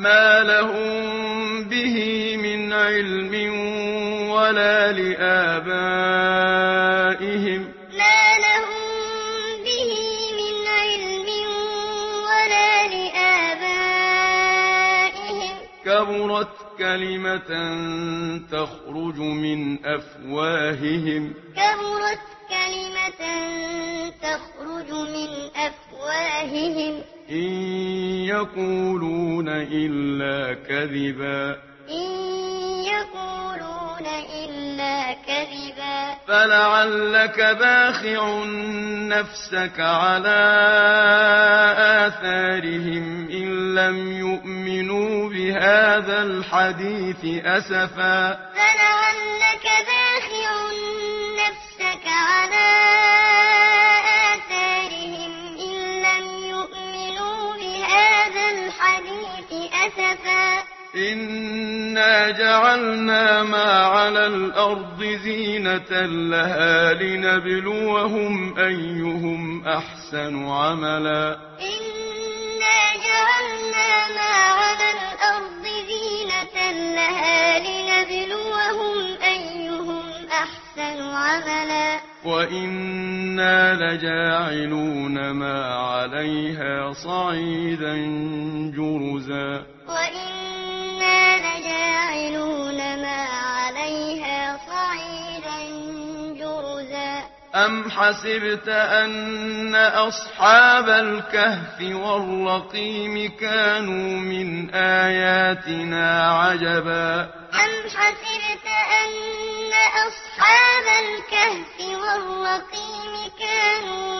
ما لهم به من علم ولا لآبائهم ما لهم به من علم ولا لآبائهم كبرت كلمة تخرج من أفواههم كبرت كلمة تخرج من أفواههم. إن يقولون إلا كذبا. فلعلك باخع نفسك على آثارهم إن لم يؤمنوا بهذا الحديث أسفا فلعلك باخع نفسك على آثارهم إن لم يؤمنوا بهذا الحديث أسفا. أسفا إنا جعلنا ما على الأرض زينة لها لنبلوهم أيهم أحسن عملا إنا جعلنا ما على الأرض زينة لها لنبلوهم أيهم أحسن عملا وَإِنَّا لَجَاعِلُونَ مَا عَلَيْهَا صَعِيدًا جُرُزًا أم حسبت أن أصحاب الكهف والرقيم كانوا من آياتنا عجبا أم حسبت أن أصحاب الكهف والرقيم كانوا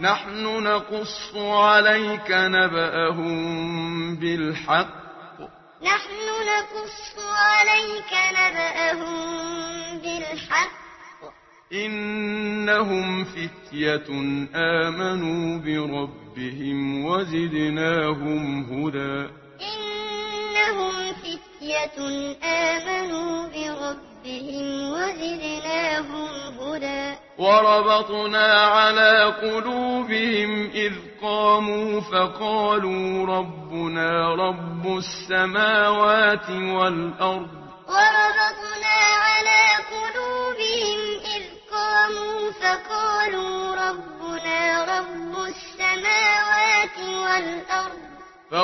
نحن نقص عليك نبأهم بالحق. نحن نقص عليك نبأهم بالحق. إنهم فتية آمنوا بربهم وزدناهم هدى. إنهم فتية آمنوا بربهم بهم وزدناهم هدى وربطنا على قلوبهم إذ قاموا فقالوا ربنا رب السماوات والأرض وربطنا على قلوبهم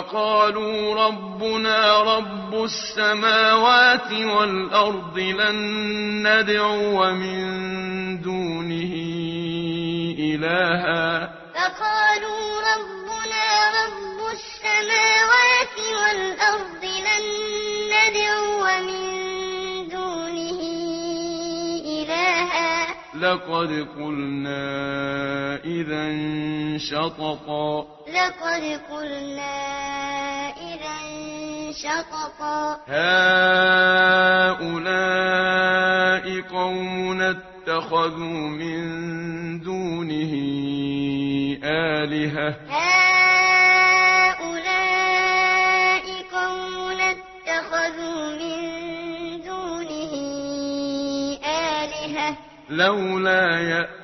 وقالوا ربنا رب السماوات والأرض لن ندعو من دونه إلها. فقالوا ربنا رب السماوات والأرض لن ندعو من دونه إلها. لقد قلنا إذا شططا. لقد قلنا إذا شططا هؤلاء قومنا اتخذوا من دونه آلهة. هؤلاء قومنا اتخذوا من دونه آلهة. لولا يأتون